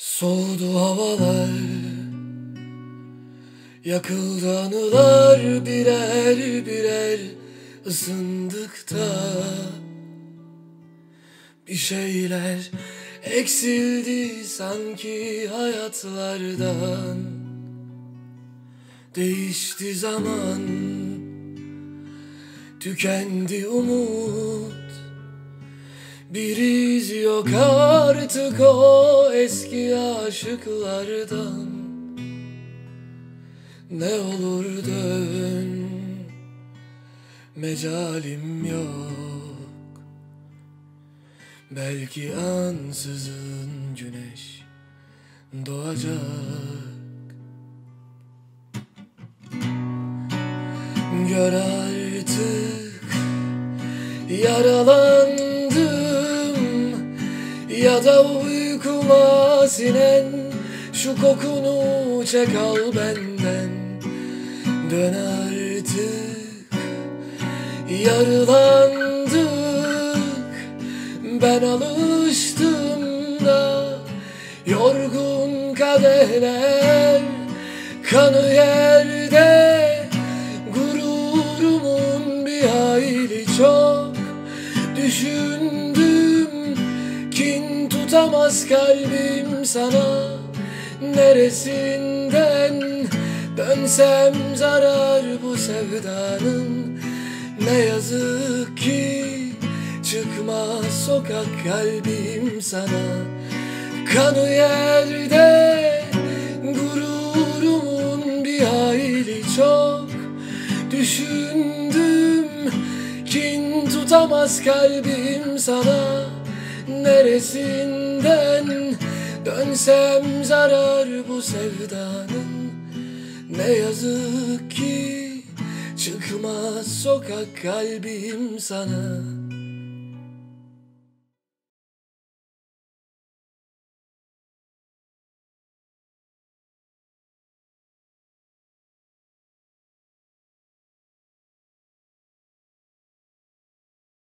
Soğudu havalar Yakıldı anılar birer birer ısındıkta. Bir şeyler eksildi sanki hayatlardan. Değişti zaman Tükendi umut bir iz yok artık o eski aşıklardan. Ne olur dön Mecalim yok. Belki ansızın güneş doğacak. Gör artık yaralandım ya da uykuma sinen şu kokunu çek al benden. Dön artık yarılandık. Ben alıştım da yorgun kadehler Kanı yerde. Gururumun bir hayli çok kin tutamaz kalbim sana. Neresinden dönsem zarar bu sevdanın? Ne yazık ki çıkmaz sokak kalbim sana. Kanı yerde gururumun bir hayli çok. Düşündüm kin tutamaz kalbim sana. Neresinden dönsem zarar bu sevdanın. Ne yazık ki çıkmaz sokak kalbim sana